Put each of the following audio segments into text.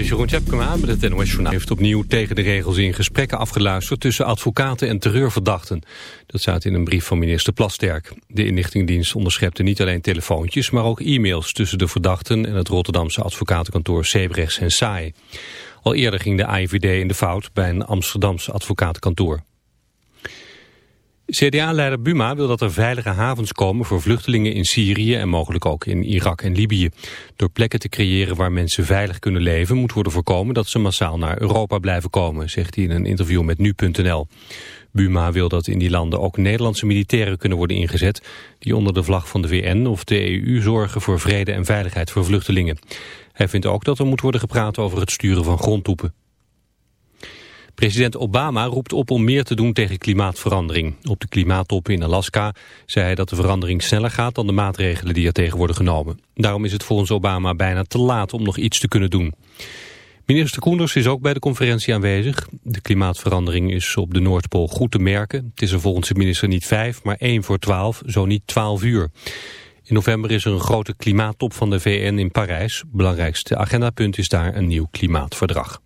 is Jeroen Tjepkema met het NOS Journaal. heeft opnieuw tegen de regels in gesprekken afgeluisterd tussen advocaten en terreurverdachten. Dat staat in een brief van minister Plasterk. De inlichtingdienst onderschepte niet alleen telefoontjes, maar ook e-mails tussen de verdachten en het Rotterdamse advocatenkantoor Sebrechts en Saai. Al eerder ging de AIVD in de fout bij een Amsterdamse advocatenkantoor. CDA-leider Buma wil dat er veilige havens komen voor vluchtelingen in Syrië en mogelijk ook in Irak en Libië. Door plekken te creëren waar mensen veilig kunnen leven moet worden voorkomen dat ze massaal naar Europa blijven komen, zegt hij in een interview met Nu.nl. Buma wil dat in die landen ook Nederlandse militairen kunnen worden ingezet die onder de vlag van de VN of de EU zorgen voor vrede en veiligheid voor vluchtelingen. Hij vindt ook dat er moet worden gepraat over het sturen van grondtroepen. President Obama roept op om meer te doen tegen klimaatverandering. Op de klimaattop in Alaska zei hij dat de verandering sneller gaat dan de maatregelen die er tegen worden genomen. Daarom is het volgens Obama bijna te laat om nog iets te kunnen doen. Minister Koenders is ook bij de conferentie aanwezig. De klimaatverandering is op de Noordpool goed te merken. Het is er volgens de minister niet vijf, maar één voor twaalf, zo niet twaalf uur. In november is er een grote klimaattop van de VN in Parijs. Belangrijkste agendapunt is daar een nieuw klimaatverdrag.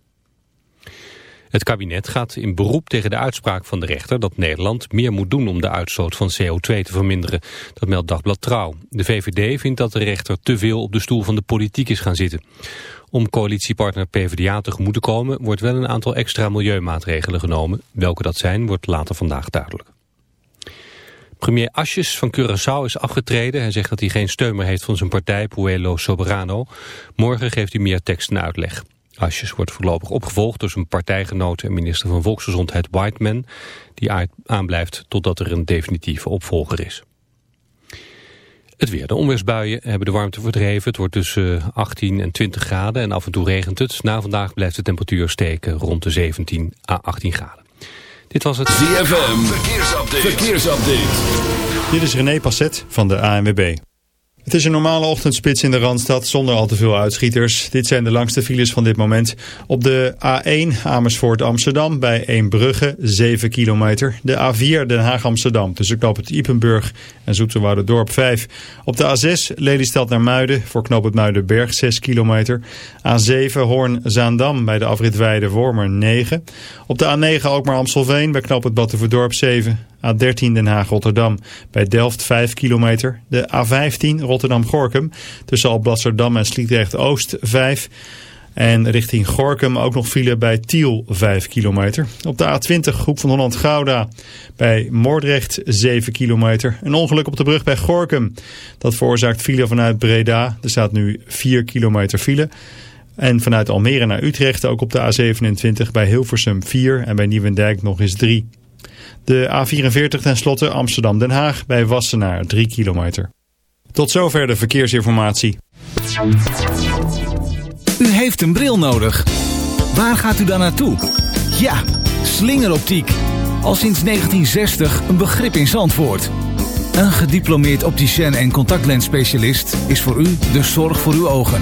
Het kabinet gaat in beroep tegen de uitspraak van de rechter dat Nederland meer moet doen om de uitstoot van CO2 te verminderen. Dat meldt Dagblad Trouw. De VVD vindt dat de rechter te veel op de stoel van de politiek is gaan zitten. Om coalitiepartner PvdA tegemoet te komen wordt wel een aantal extra milieumaatregelen genomen. Welke dat zijn wordt later vandaag duidelijk. Premier Asjes van Curaçao is afgetreden. Hij zegt dat hij geen steun meer heeft van zijn partij Puelo Soberano. Morgen geeft hij meer tekst en uitleg. Asjes wordt voorlopig opgevolgd door zijn partijgenoot en minister van Volksgezondheid Whiteman, die aanblijft totdat er een definitieve opvolger is. Het weer. De onweersbuien hebben de warmte verdreven. Het wordt tussen 18 en 20 graden en af en toe regent het. Na vandaag blijft de temperatuur steken rond de 17 à 18 graden. Dit was het ZFM. Verkeersupdate. Verkeersupdate. Dit is René Passet van de ANWB. Het is een normale ochtendspits in de Randstad zonder al te veel uitschieters. Dit zijn de langste files van dit moment. Op de A1 Amersfoort Amsterdam bij Eembrugge 7 kilometer. De A4 Den Haag Amsterdam tussen knoop het Ipenburg en Dorp 5. Op de A6 Lelystad naar Muiden voor knoop het Muidenberg 6 kilometer. A7 Hoorn Zaandam bij de afrit Weide Wormer 9. Op de A9 ook maar Amstelveen bij knoop het Battenverdorp 7. A13 Den Haag-Rotterdam bij Delft 5 kilometer. De A15 Rotterdam-Gorkum tussen Alblasserdam en Sliedrecht-Oost 5 en richting Gorkum ook nog file bij Tiel 5 kilometer. Op de A20 Groep van Holland-Gouda bij Moordrecht 7 kilometer. Een ongeluk op de brug bij Gorkum. Dat veroorzaakt file vanuit Breda. Er staat nu 4 kilometer file. En vanuit Almere naar Utrecht ook op de A27 bij Hilversum 4 en bij Nieuwendijk nog eens 3. De A44 tenslotte Amsterdam-Den Haag bij Wassenaar 3 kilometer. Tot zover de verkeersinformatie. U heeft een bril nodig. Waar gaat u dan naartoe? Ja, slingeroptiek. Al sinds 1960 een begrip in Zandvoort. Een gediplomeerd opticien en contactlensspecialist is voor u de zorg voor uw ogen.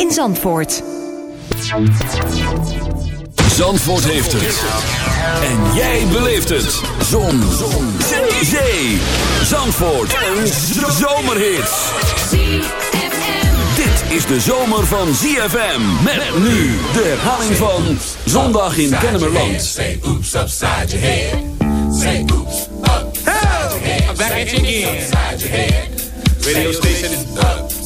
in Zandvoort. Zandvoort heeft het. En jij beleeft het. Zon. Zon. Zee. Zee. Zandvoort. Een zomerhit Dit is de zomer van ZFM. Met nu de herhaling van Zondag in Kennemerland. Say oops upside your head. Say oops upside your head. Back at you again. Upside your head. Radio station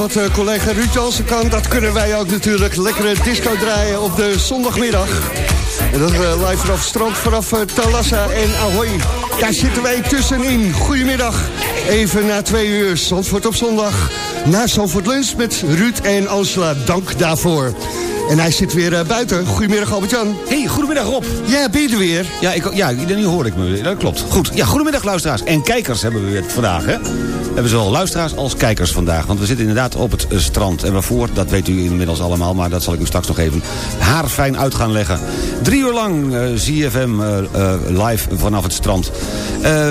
wat eh, collega Ruud Jansen kan, dat kunnen wij ook natuurlijk. Lekkere disco draaien op de zondagmiddag. En dat eh, live vanaf strand, vanaf uh, Talassa en Ahoy. Daar zitten wij tussenin. Goedemiddag, even na twee uur. Zandvoort op zondag. Na Zandvoort Lunch met Ruud en Angela. Dank daarvoor. En hij zit weer eh, buiten. Goedemiddag Albert-Jan. Hey, goedemiddag Rob. Ja, ben je er weer? Ja, ik, ja, nu hoor ik me weer. Dat klopt. Goed. Ja, goedemiddag luisteraars. En kijkers hebben we weer vandaag, hè? Hebben zowel luisteraars als kijkers vandaag. Want we zitten inderdaad op het eh, strand. En waarvoor, dat weet u inmiddels allemaal. Maar dat zal ik u straks nog even haarfijn uit gaan leggen. Drie uur lang eh, ZFM eh, eh, live vanaf het strand.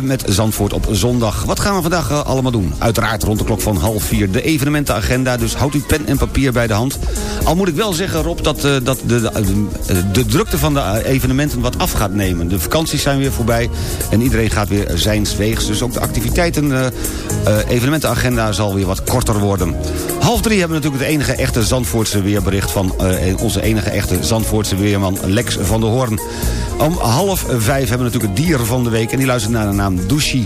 Met Zandvoort op zondag. Wat gaan we vandaag allemaal doen? Uiteraard rond de klok van half vier de evenementenagenda. Dus houd uw pen en papier bij de hand. Al moet ik wel zeggen, Rob, dat, dat de, de, drukte van de evenementen wat af gaat nemen. De vakanties zijn weer voorbij en iedereen gaat weer zijns weegs. Dus ook de activiteiten, evenementenagenda zal weer wat korter worden. Half drie hebben we natuurlijk het enige echte Zandvoortse weerbericht... van eh, onze enige echte Zandvoortse weerman Lex van der Hoorn. Om half vijf hebben we natuurlijk het dier van de week... en die luistert naar de naam Douchy.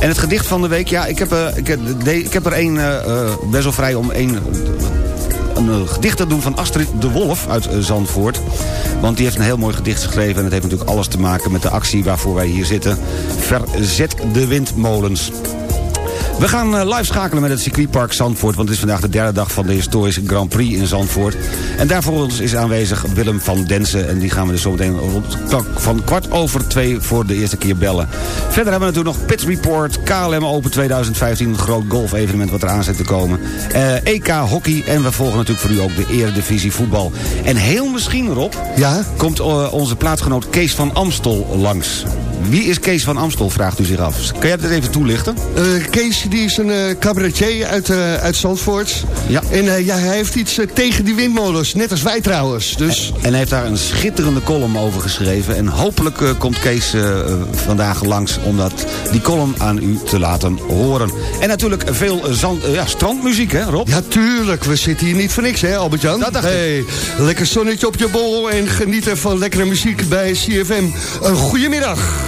En het gedicht van de week, ja, ik heb, eh, ik er één eh, eh, best wel vrij om één een eh, gedicht te doen van Astrid de Wolf uit eh, Zandvoort. Want die heeft een heel mooi gedicht geschreven... en het heeft natuurlijk alles te maken met de actie waarvoor wij hier zitten. Verzet de windmolens. We gaan eh, live schakelen met het circuitpark Zandvoort... want het is vandaag de derde dag van de historische Grand Prix in Zandvoort. En daarvoor ons is aanwezig Willem van Densen... en die gaan we dus zometeen rond van kwart over twee voor de eerste keer bellen. Verder hebben we natuurlijk nog Pit Report, KLM Open 2015... een groot golf-evenement wat eraan zit te komen. Eh, EK Hockey en we volgen natuurlijk voor u ook de Eredivisie voetbal. En heel misschien, Rob, Ja? komt eh, onze plaatsgenoot Kees van Amstel langs. Wie is Kees van Amstel, vraagt u zich af. Kan jij dat even toelichten? Eh, Kees die is een eh, cabaretier uit, uh, uit Zandvoort. Ja. En ja, hij heeft iets tegen die windmolens, net als wij trouwens. Dus... En, hij heeft daar een schitterende column over geschreven. En hopelijk komt Kees vandaag langs om dat, die column aan u te laten horen. En natuurlijk veel zand, ja, strandmuziek, hè Rob? Ja, tuurlijk. We zitten hier niet voor niks, hè Albert-Jan? Dat dacht hey. Lekker zonnetje op je bol en genieten van lekkere muziek bij CFM. Een goedemiddag.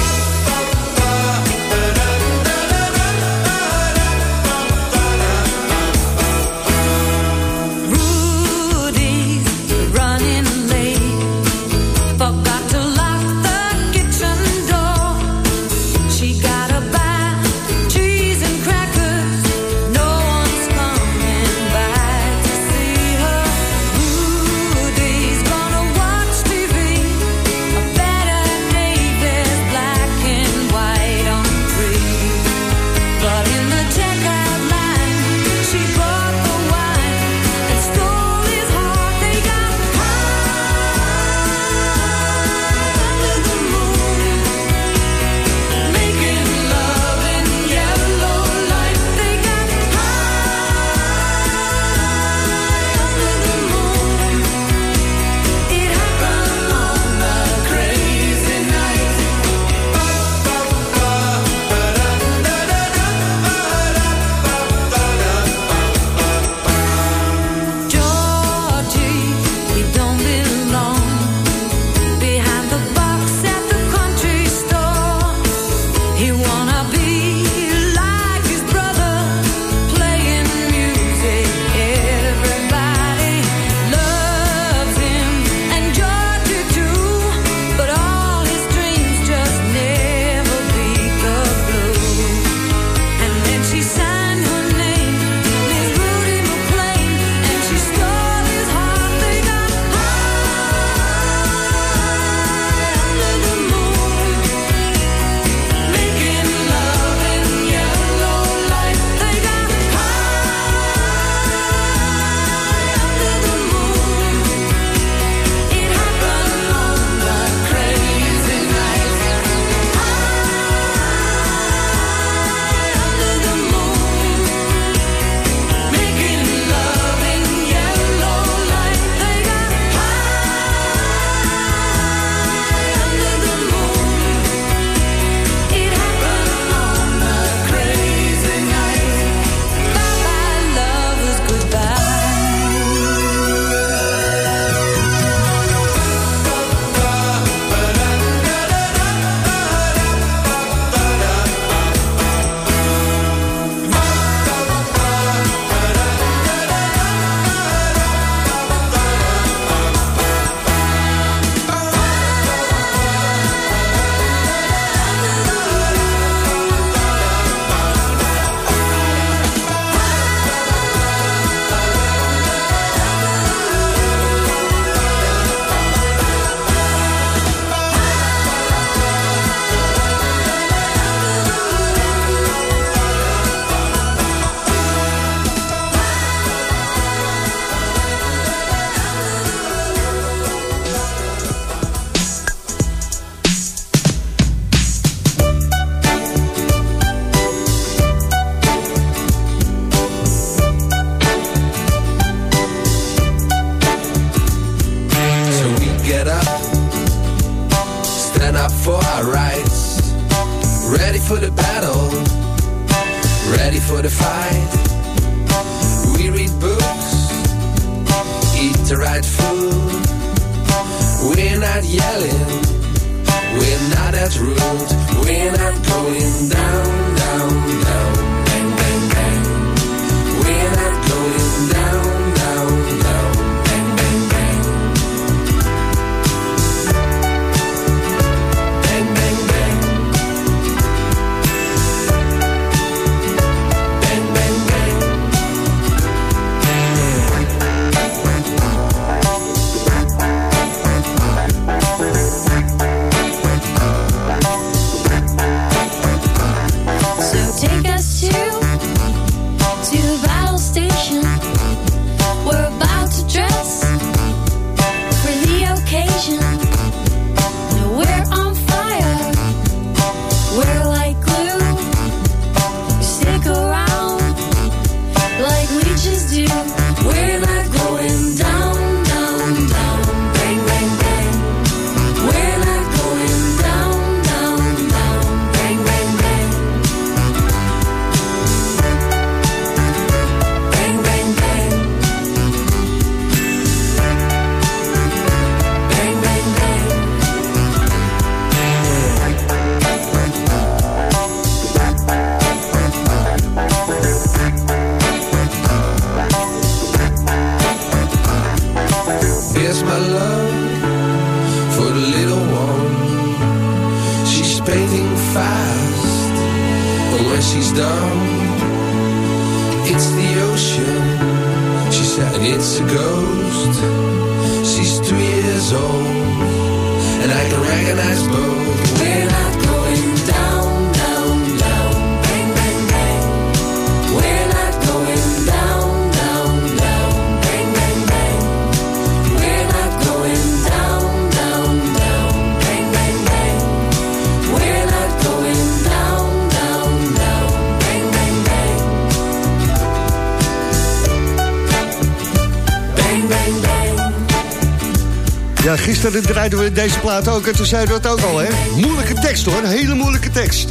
deze plaat ook en toen zeiden we het ook al, hè? Moeilijke tekst, hoor. Een hele moeilijke tekst.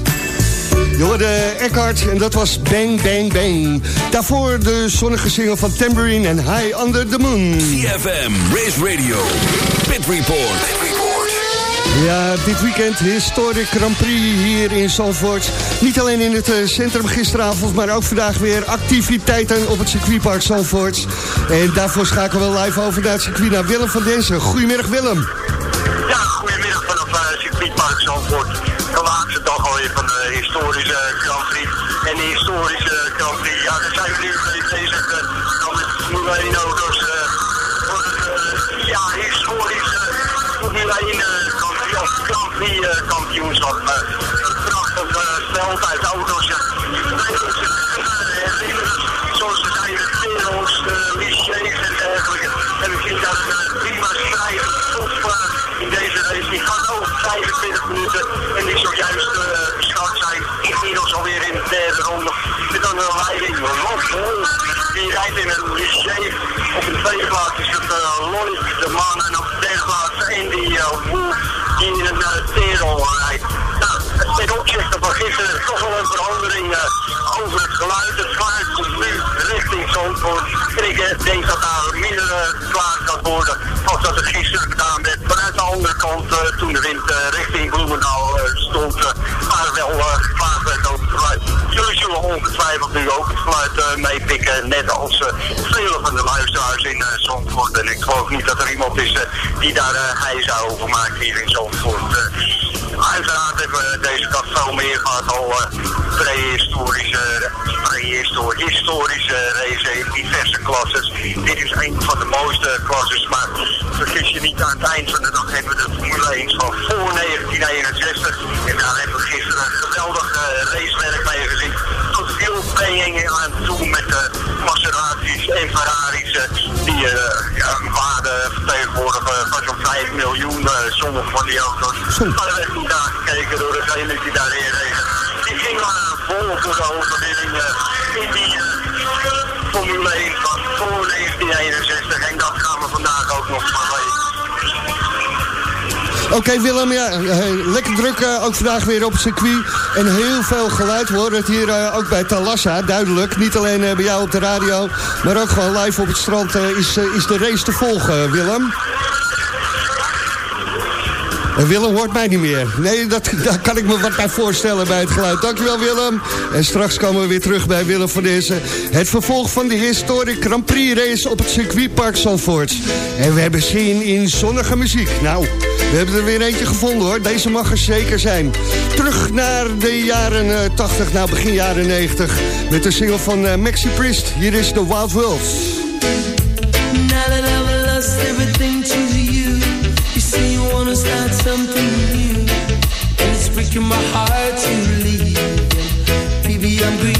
Je hoorde Eckhart en dat was Bang Bang Bang. Daarvoor de zonnige single van Tambourine en High Under the Moon. CFM, Race Radio, Pit Report. Ja, dit weekend historic Grand Prix hier in Zandvoort. Niet alleen in het eh, centrum gisteravond, maar ook vandaag weer activiteiten op het circuitpark Zandvoort. En daarvoor schakelen we live over naar het circuit naar Willem van Densen. Goedemiddag Willem. Historische Grand Prix. En de historische Grand Prix, ja, daar zijn we nu mee bezig. eh, dan met Formule 1 auto's. eh, eh, ja, historische Formule 1 eh, Grand Prix, of Grand Prix eh, kampioenschap. eh, een prachtig veld uit auto's. Zoals ze zijn, de Veros, de Lichés en dergelijke. En ik vind dat prima top eh, in deze race. Die gaat over 25 minuten en die zojuist Een leiding. Die rijdt in een Liché. Op de tweede is het uh, de man. En op de derde plaats Andy uh, Wolf. Die in een uh, Terol rijdt. Nou, ten opzichte van gisteren toch wel een verandering eh, over het geluid. Het geluid komt nu richting Zandvoort. En ik eh, denk dat daar minder klaar kan worden als dat het gisteren gedaan werd. Vanuit de andere kant, eh, toen de wind eh, richting Bloemendaal ongetwijfeld nu ook het geluid eh, meepikken, net als eh, vele van de luisteraars in eh, Zandvoort. En ik geloof niet dat er iemand is die daar uh, hijza over maakt hier in Zandvoort. Uiteraard hebben we deze kant veel meer gehad al prehistorische, prehistorische historische racen in diverse klasses. Dit is een van de mooiste klasses, maar vergis je niet aan het eind van de dag hebben we de Formule 1 van voor 1961. En daar hebben we gisteren een geweldig uh, racewerk mee gezien. Paying aan toe met de Maseratis en Ferraris uh, die ja, een waarde vertegenwoordigen van zo'n 5 miljoen sommige van die auto's. Maar er werd niet aangekeken door degene die daarin reden. Die ging maar vol voor de overwinning in die Formule 1 van voor 1961. En dat gaan we vandaag ook nog maar mee. Oké Willem, ja, lekker druk eh, ook vandaag weer op het circuit. En heel veel geluid hoor het hier eh, ook bij Talassa, duidelijk. Niet alleen eh, bij jou op de radio, maar ook gewoon live op het strand is, is de race te volgen, Willem. En Willem hoort mij niet meer. Nee, dat, daar kan ik me wat bij voorstellen bij het geluid. Dankjewel Willem. En straks komen we weer terug bij Willem van deze. Het vervolg van de historic Grand Prix race op het circuitpark Zandvoort. En we hebben zin in zonnige muziek. Nou, we hebben er weer eentje gevonden hoor. Deze mag er zeker zijn. Terug naar de jaren eh, 80, nou begin jaren 90. Met de single van eh, Maxi Priest. Hier is The Wild World. Start something new, and it's breaking my heart to leave. Baby, I'm grieving,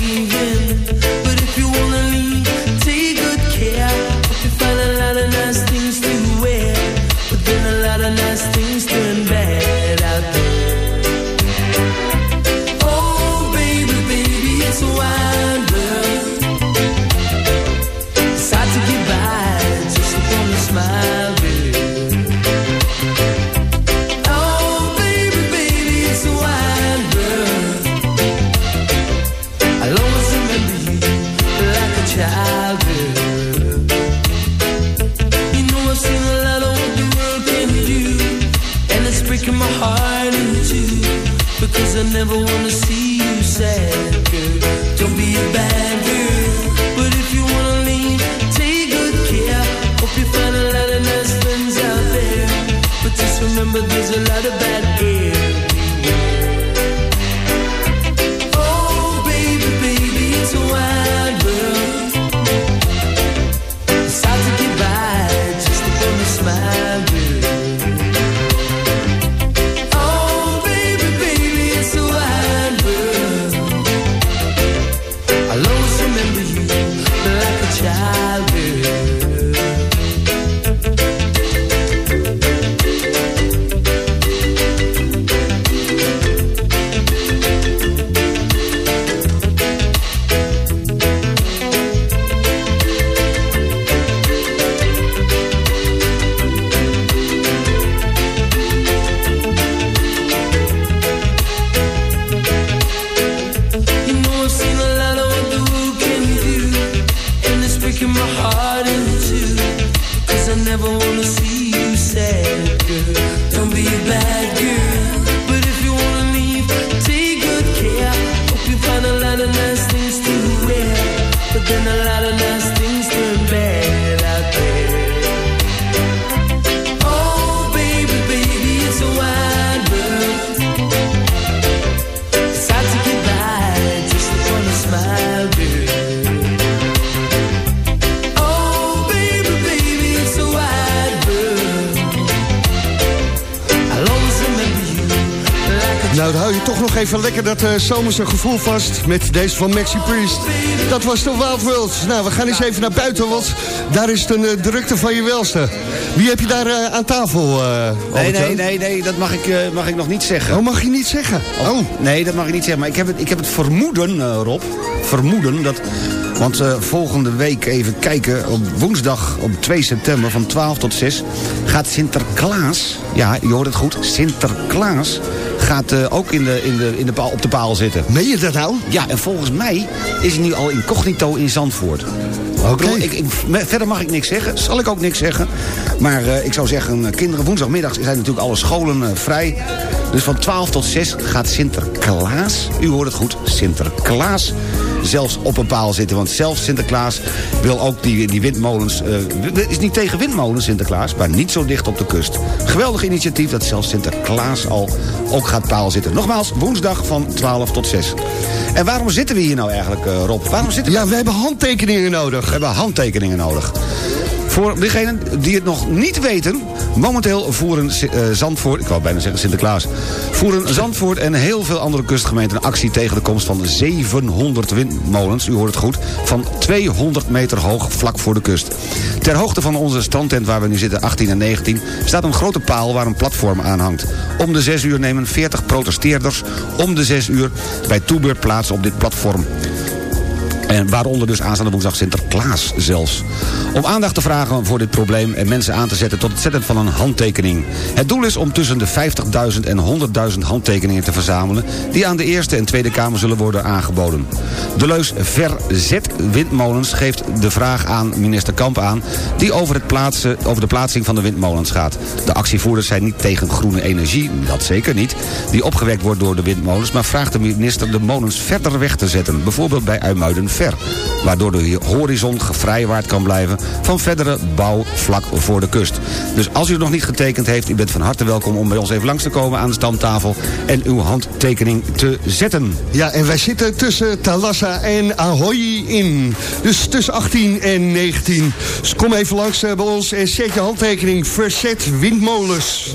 zomerse gevoel vast met deze van Maxi Priest. Dat was de Wild World. Nou, we gaan eens even naar buiten, want daar is het een uh, drukte van je welste. Wie heb je daar uh, aan tafel, Nee, nee, nee, nee, dat mag ik, mag ik nog niet zeggen. Oh, mag je niet zeggen? Oh. Nee, dat mag ik niet zeggen, maar ik heb het, ik heb het vermoeden, Rob, vermoeden dat... Want volgende week even kijken, op woensdag op 2 september van 12 tot 6... gaat Sinterklaas, ja, je hoort het goed, Sinterklaas gaat uh, ook in de, in de, in de paal, op de paal zitten. Meen je dat nou? Ja, en volgens mij is hij nu al incognito in Zandvoort. Oké. Okay. Ik, ik, verder mag ik niks zeggen, zal ik ook niks zeggen. Maar uh, ik zou zeggen, kinderen, woensdagmiddag zijn natuurlijk alle scholen vrij. Dus van 12 tot 6 gaat Sinterklaas, u hoort het goed, Sinterklaas zelfs op een paal zitten. Want zelfs Sinterklaas wil ook die, die windmolens... Uh, is niet tegen windmolens, Sinterklaas, maar niet zo dicht op de kust. Geweldig initiatief dat zelfs Sinterklaas al ook gaat paal zitten. Nogmaals, woensdag van 12 tot 6. En waarom zitten we hier nou eigenlijk, uh, Rob? Waarom zitten we... Ja, we hebben handtekeningen nodig. We hebben handtekeningen nodig. Voor degenen die het nog niet weten... momenteel voeren uh, Zandvoort... ik wou bijna zeggen Sinterklaas... voeren Zandvoort en heel veel andere kustgemeenten... actie tegen de komst van 700 windmolens, u hoort het goed... van 200 meter hoog vlak voor de kust. Ter hoogte van onze strandtent waar we nu zitten, 18 en 19... staat een grote paal waar een platform aan hangt. Om de 6 uur nemen 40 protesteerders... om de 6 uur bij toebeurt plaats op dit platform. En waaronder dus aanstaande woensdag Sinterklaas zelfs. Om aandacht te vragen voor dit probleem en mensen aan te zetten tot het zetten van een handtekening. Het doel is om tussen de 50.000 en 100.000 handtekeningen te verzamelen... die aan de Eerste en Tweede Kamer zullen worden aangeboden. De leus Verzet windmolens geeft de vraag aan minister Kamp aan... die over, het plaatsen, over de plaatsing van de windmolens gaat. De actievoerders zijn niet tegen groene energie, dat zeker niet... die opgewekt wordt door de windmolens... maar vraagt de minister de molens verder weg te zetten. Bijvoorbeeld bij Uimuiden Waardoor de horizon gevrijwaard kan blijven van verdere bouw vlak voor de kust. Dus als u het nog niet getekend heeft, u bent van harte welkom om bij ons even langs te komen aan de stamtafel en uw handtekening te zetten. Ja, en wij zitten tussen Talassa en Ahoy in. Dus tussen 18 en 19. Dus kom even langs bij ons en zet je handtekening. Verzet windmolens.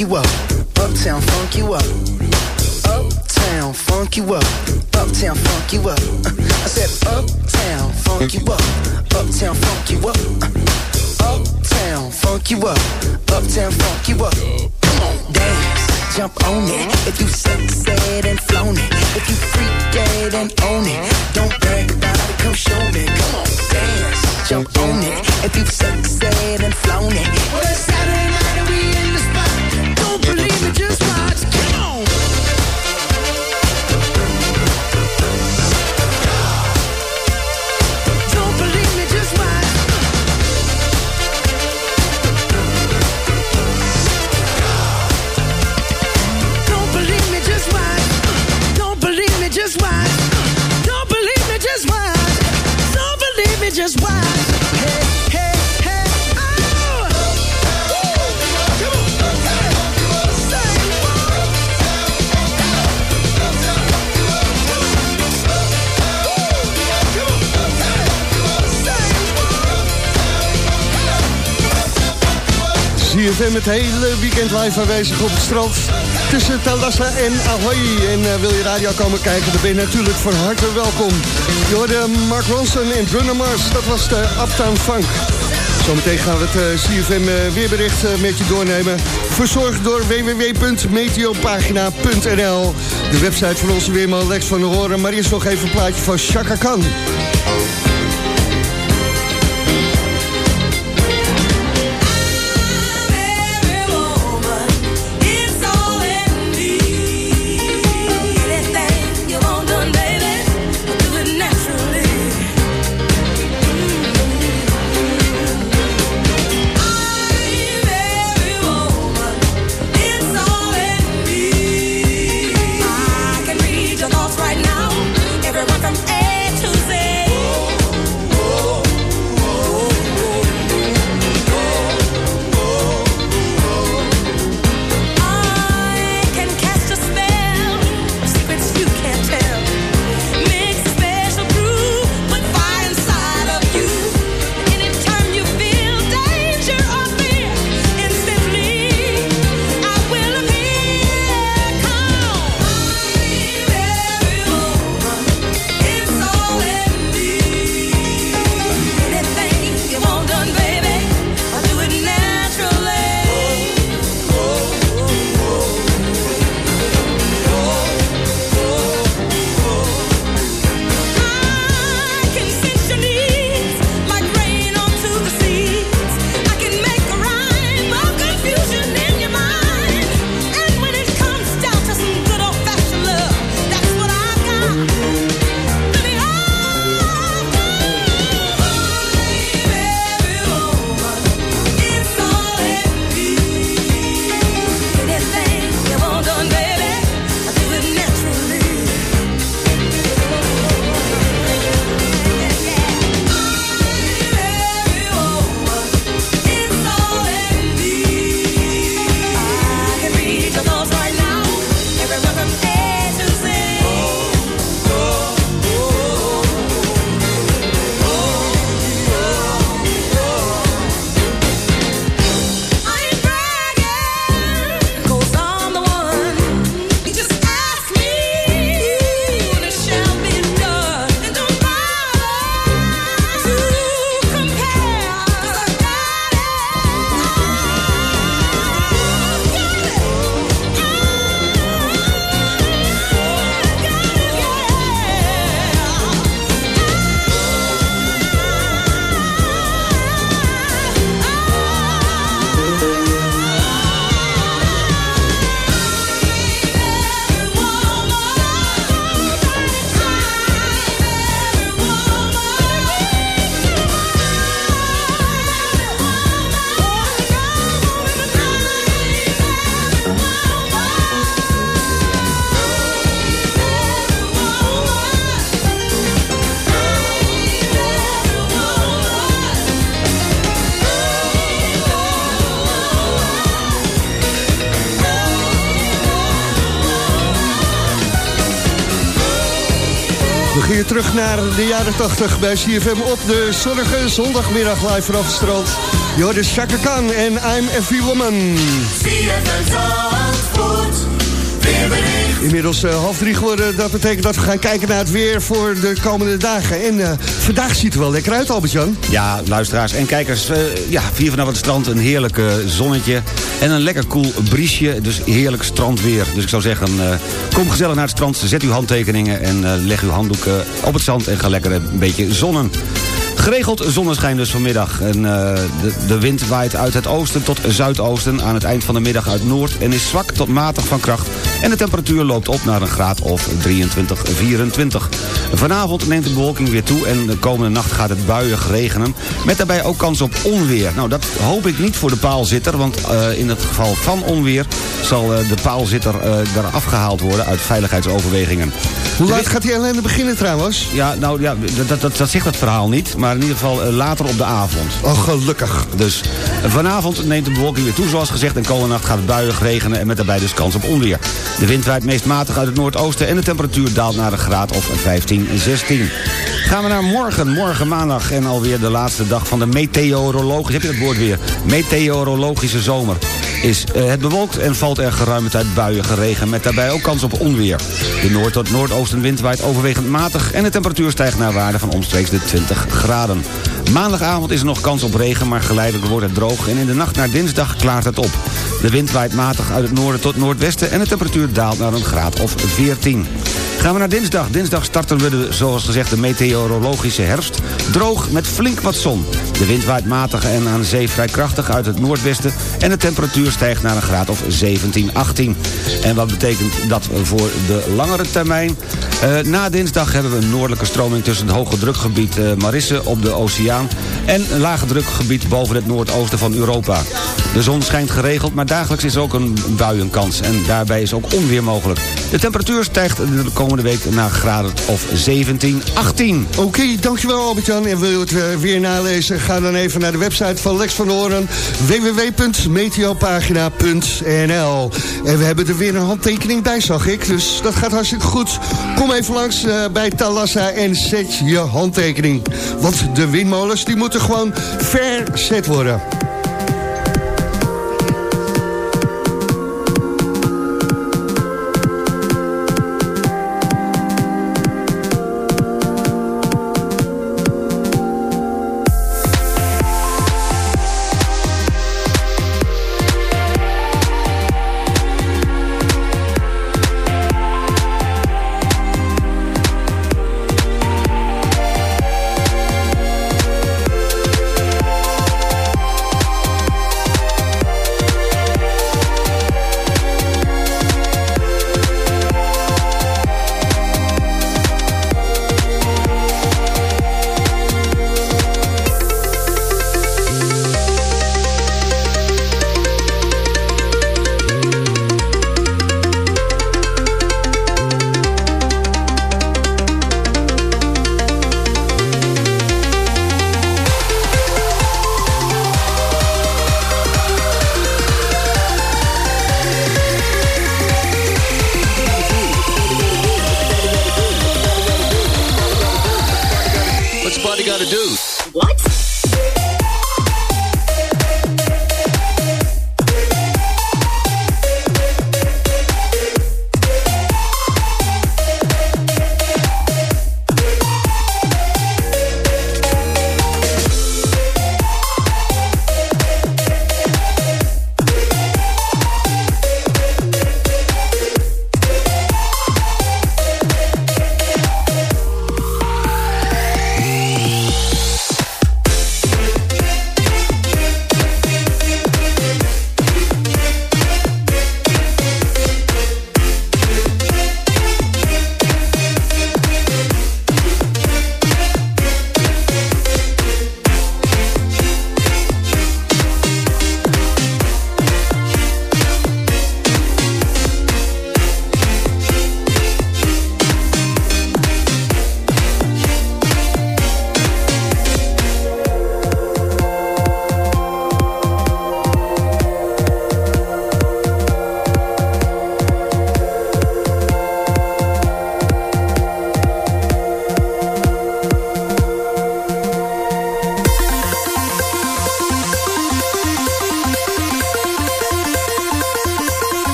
you up. just why. CFM het hele weekend live aanwezig op het strand. Tussen Talassa en Ahoy. En eh, wil je radio komen kijken, dan ben je natuurlijk van harte welkom. Je hoorde Mark Ronson en Drunner Mars, dat was de Uptown Funk. Zometeen gaan we het eh, CFM eh, weerbericht met je doornemen. Verzorgd door www.meteopagina.nl. De website van onze weerman Lex van der Horen. Maar eerst nog even een plaatje van Chaka Khan. terug naar de jaren 80 bij CFM op de zonnige zondagmiddag live vanaf het strand. Joris Chaka Khan en I'm Every Woman. CFM Inmiddels uh, half drie geworden. Dat betekent dat we gaan kijken naar het weer voor de komende dagen. En uh, vandaag ziet het er wel lekker uit, Albert-Jan. Ja, luisteraars en kijkers. Uh, ja, hier vanaf het strand een heerlijk zonnetje. En een lekker koel cool briesje. Dus heerlijk strandweer. Dus ik zou zeggen, kom gezellig naar het strand. Zet uw handtekeningen en leg uw handdoeken op het zand. En ga lekker een beetje zonnen. Geregeld zonneschijn dus vanmiddag. En, uh, de, de wind waait uit het oosten tot zuidoosten... aan het eind van de middag uit noord... en is zwak tot matig van kracht. En de temperatuur loopt op naar een graad of 23, 24. Vanavond neemt de bewolking weer toe... en de komende nacht gaat het buiig regenen... met daarbij ook kans op onweer. Nou, dat hoop ik niet voor de paalzitter... want uh, in het geval van onweer... zal uh, de paalzitter daar afgehaald worden... uit veiligheidsoverwegingen. Hoe laat gaat hij alleen beginnen trouwens? Ja, nou ja, dat, dat, dat zegt het verhaal niet... maar in ieder geval later op de avond. Oh, gelukkig. Dus vanavond neemt de bewolking weer toe, zoals gezegd... en komende nacht gaat het buiig regenen... en met daarbij dus kans op onweer. De wind waait meest matig uit het noordoosten... en de temperatuur daalt naar een graad of 15, 16. Gaan we naar morgen, morgen maandag... en alweer de laatste dag van de meteorologische... heb je het woord weer? Meteorologische zomer. Is uh, het bewolkt en valt er geruime tijd buien geregen... met daarbij ook kans op onweer. De noord- tot noordoostenwind waait overwegend matig... en de temperatuur stijgt naar waarde van omstreeks de 20 graden. Maandagavond is er nog kans op regen, maar geleidelijk wordt het droog... en in de nacht naar dinsdag klaart het op. De wind waait matig uit het noorden tot noordwesten... en de temperatuur daalt naar een graad of 14. Gaan we naar dinsdag. Dinsdag starten we, de, zoals gezegd, de meteorologische herfst. Droog met flink wat zon. De wind waait matig en aan zee vrij krachtig uit het noordwesten... en de temperatuur stijgt naar een graad of 17, 18. En wat betekent dat voor de langere termijn? Uh, na dinsdag hebben we een noordelijke stroming tussen het hoge drukgebied uh, Marisse op de oceaan... en een lage drukgebied boven het noordoosten van Europa. De zon schijnt geregeld, maar dagelijks is er ook een buienkans. En daarbij is ook onweer mogelijk. De temperatuur stijgt de komende week naar graden of 17, 18. Oké, dankjewel Albert-Jan. En wil je het uh, weer nalezen? Ga dan even naar de website van Lex van Oren. www.meteopagina.nl En we hebben er weer een handtekening bij, zag ik. Dus dat gaat hartstikke goed. Kom even langs uh, bij Talassa en zet je handtekening. Want de windmolens die moeten gewoon verzet worden.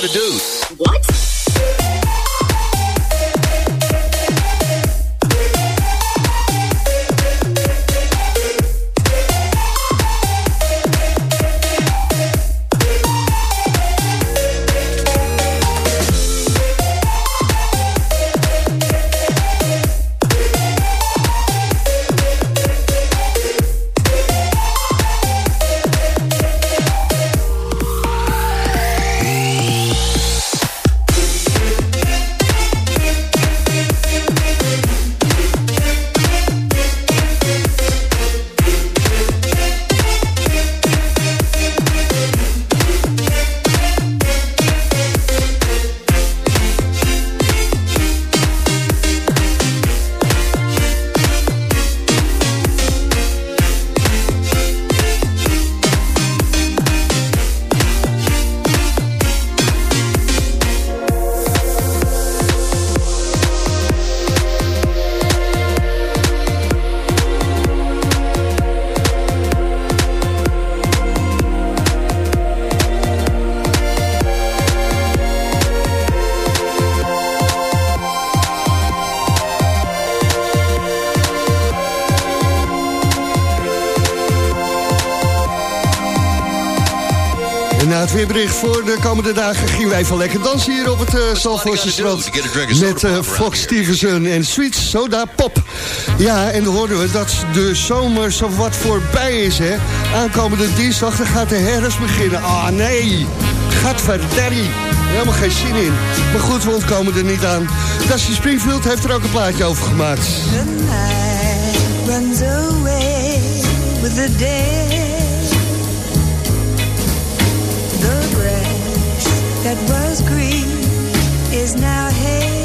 got to do. Weerbericht voor de komende dagen gingen wij van lekker dansen hier op het uh, Zalvoortse strand. Met eh, Fox Stevenson en Sweet Soda Pop. Ja, en dan hoorden we dat de zomer zo wat voorbij is, hè. Aankomende dinsdag dan gaat de herfst beginnen. Ah, nee. Gadverderrie. Helemaal geen zin in. Maar goed, we ontkomen er niet aan. Dusty Springfield heeft er ook een plaatje over gemaakt. The night runs away with the day. That was green is now hay.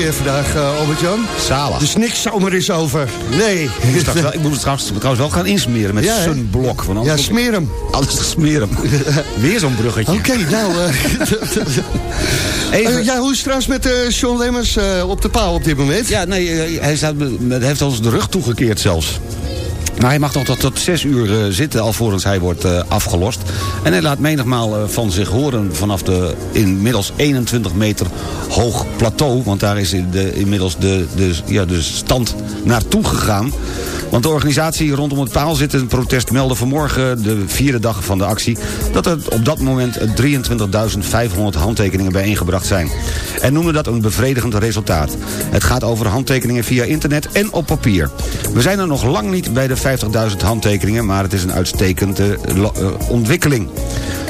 Weer vandaag, eh, Albert-Jan. Zalig. Dus niks zomer is over. Nee. Ik moet, straks wel, ik moet het trouwens, wel gaan insmeren met Ja, sunblok. Ja, smeer hem. Anders smeer hem. Weer zo'n bruggetje. Oké, nou... eh, Even- eh, ja, hoe is het trouwens met Sean Lemmers eh, op de paal op dit moment? Ja, nee, hij, staat, met- hij heeft ons de rug toegekeerd zelfs. Maar hij mag nog tot, tot zes uur eh, zitten alvorens hij wordt eh, afgelost. En hij laat menigmaal eh, van zich horen vanaf de inmiddels 21 meter hoog plateau. Want daar is de, inmiddels de, de, ja, de stand naartoe gegaan. Want de organisatie rondom het paal zit een protest meldde vanmorgen, de vierde dag van de actie... dat er op dat moment 23.500 handtekeningen bijeengebracht zijn. En noemde dat een bevredigend resultaat. Het gaat over handtekeningen via internet en op papier. We zijn er nog lang niet bij de 50.000 handtekeningen... maar het is een uitstekende lo- eh, ontwikkeling.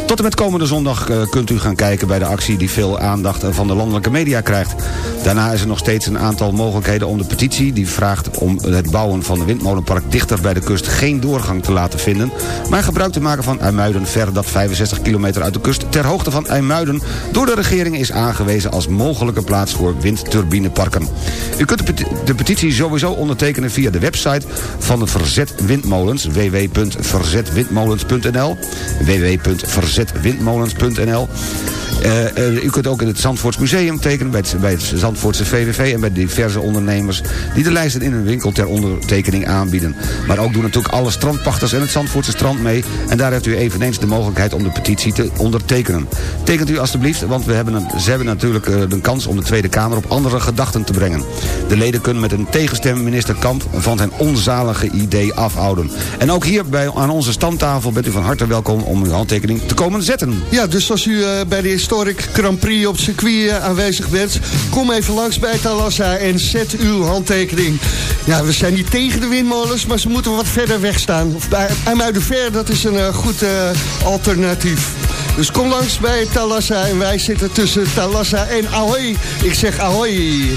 Tot en met komende zondag eh, kunt u gaan kijken bij de actie... die veel aandacht van de landelijke media krijgt. Daarna is er nog steeds een aantal mogelijkheden om de petitie... die vraagt om het bouwen van de windmolenpark dichter bij de kust... geen doorgang te laten vinden... maar gebruik te maken van IJmuiden... ver dat 65 kilometer uit de kust... ter hoogte van IJmuiden... door de regering is aangewezen als mogelijke plaats voor windturbineparken. U kunt de, peti- de petitie sowieso ondertekenen via de website van de Verzet Windmolens... www.verzetwindmolens.nl Eh, u kunt ook in het Zandvoorts Museum tekenen... Bij het, Zandvoortse VVV en bij diverse ondernemers... die de lijsten in hun winkel ter ondertekening aanbieden. Maar ook doen natuurlijk alle strandpachters en het Zandvoortse strand mee... en daar heeft u eveneens de mogelijkheid om de petitie te ondertekenen. Tekent u alstublieft, want we hebben een, ze hebben natuurlijk eh, de kans... om de Tweede Kamer op andere gedachten te brengen. De leden kunnen met een tegenstem minister Kamp... van zijn onzalige idee afhouden. En ook hier bij, aan onze standtafel bent u van harte welkom... om uw handtekening te komen zetten. Ja, dus als u eh, bij de Historic Grand Prix op circuit aanwezig bent... kom even langs bij Talassa en zet uw handtekening. Ja, we zijn niet tegen de windmolens, maar ze moeten wat verder weg staan. Of bij IJmuidenver, dat is een eh, goed eh, alternatief. Dus kom langs bij Talassa en wij zitten tussen Talassa en Ahoy. Ik zeg Ahoy.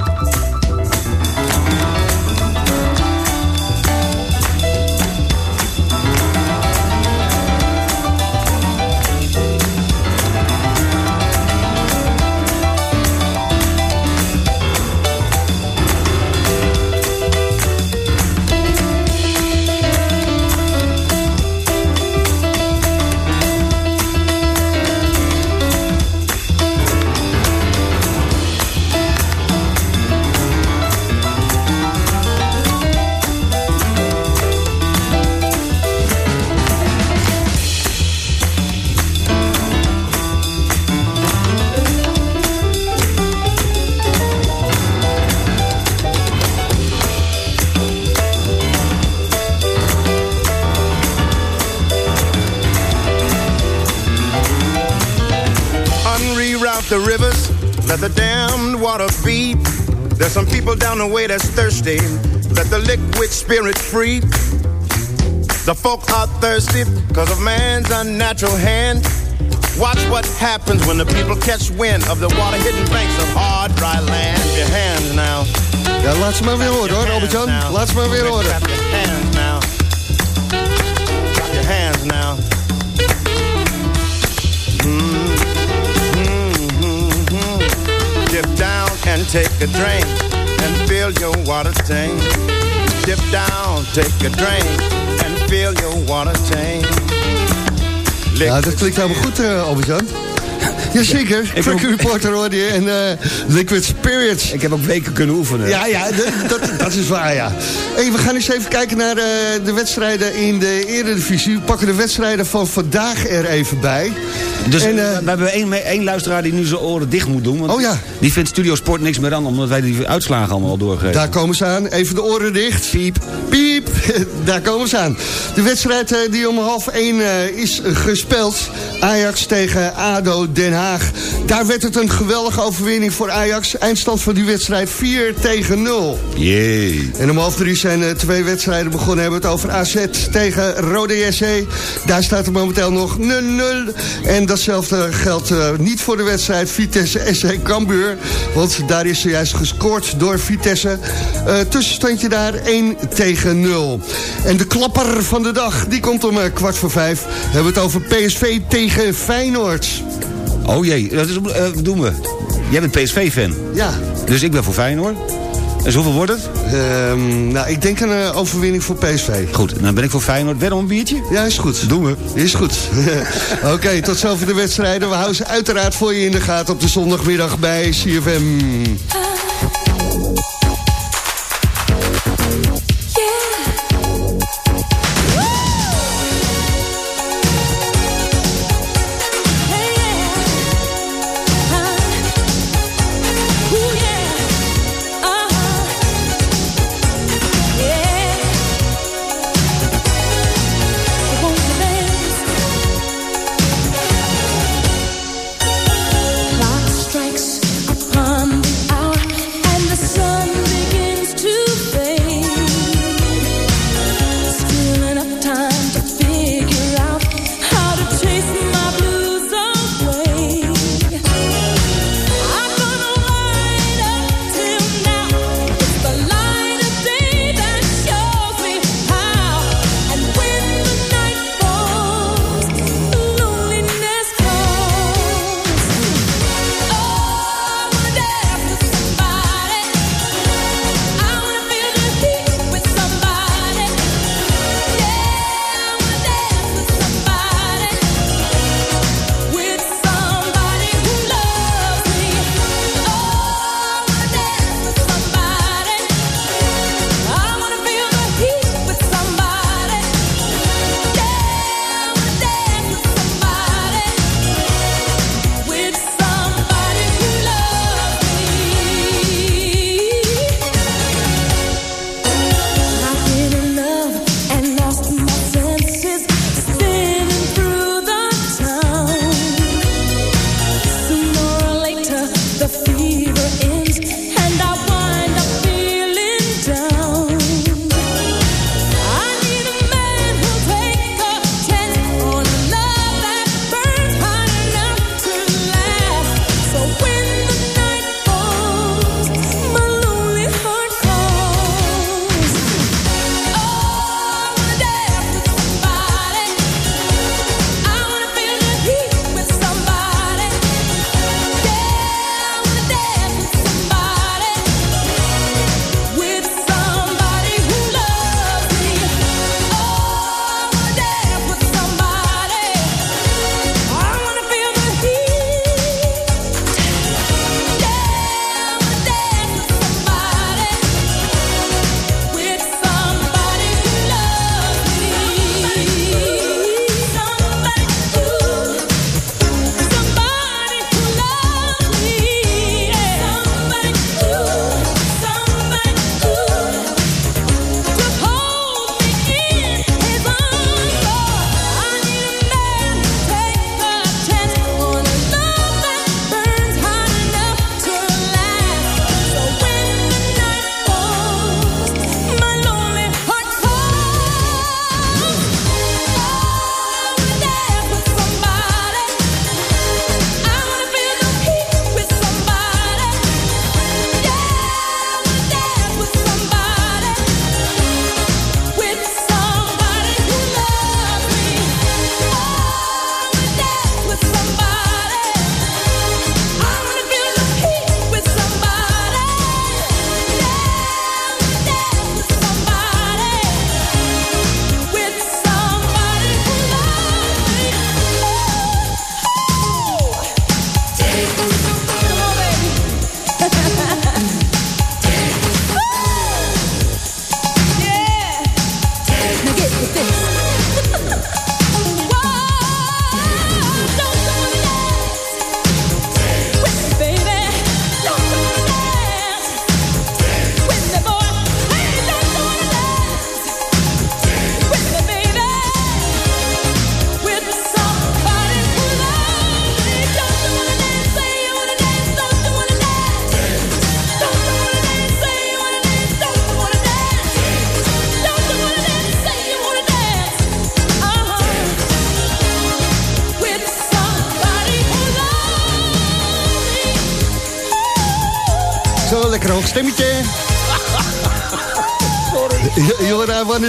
Unreroute the rivers, let the damned water feed. There's some people down the way that's thirsty. Let the liquid spirit free. The folk are thirsty because of man's unnatural hand. Watch what happens when the people catch wind of the water hidden banks of hard, dry land. Your hands now. Ja, laat ze maar weer horen hoor, Albert-Jan. Laat ze maar weer horen. Clap your hands now. Clap your hands now. Dip down and take a drink and fill your water tank. Dip down, take a drink and fill your water tank. Ja, dat klinkt helemaal goed, uh, Albert-Jan. Jazeker, ik Truck Reporter hoorde je en eh, Liquid Spirits. Ik heb ook weken kunnen oefenen. Ja, ja, dat, dat is waar, ja. Hey, we gaan eens even kijken naar eh, de wedstrijden in de Eredivisie. We pakken de wedstrijden van vandaag er even bij. Dus En, we eh, hebben één, één luisteraar die nu zijn oren dicht moet doen. Want Oh ja. Die vindt Studio Sport niks meer aan, omdat wij die uitslagen allemaal al doorgeven. Daar komen ze aan. Even de oren dicht. Piep. Piep. Daar komen ze aan. De wedstrijd eh, die om half 1 eh, is gespeeld. Ajax tegen ADO Den Haag. Daar werd het een geweldige overwinning voor Ajax. Eindstand van die wedstrijd 4 tegen 0. Jee. En om half drie zijn eh, twee wedstrijden begonnen. Hebben we het over AZ tegen Rode JC. Daar staat er momenteel nog 0-0. En datzelfde geldt eh, niet voor de wedstrijd Vitesse SC Cambuur. Want daar is zojuist gescoord door Vitesse. Eh tussenstandje daar 1 tegen 0. En de klapper van de dag, die komt om eh, kwart voor vijf. We hebben het over PSV tegen Feyenoord. Oh jee, dat is, doen we? Jij bent PSV-fan. Ja. Dus ik ben voor Feyenoord. En hoeveel wordt het? Ehm, nou, ik denk een eh, overwinning voor PSV. Goed, dan ben ik voor Feyenoord. Weer om een biertje? Ja, is goed. Doen we. Is goed. Oké, tot zover de wedstrijden. We houden ze uiteraard voor je in de gaten op de zondagmiddag bij CFM.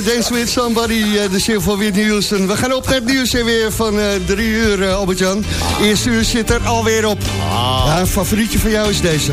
Dance With Somebody, de chef van Whitney Houston. We gaan op het nieuws weer van eh, drie uur, eh, Albert-Jan. Eerste uur zit er alweer op. Ah. Een favorietje van jou is deze.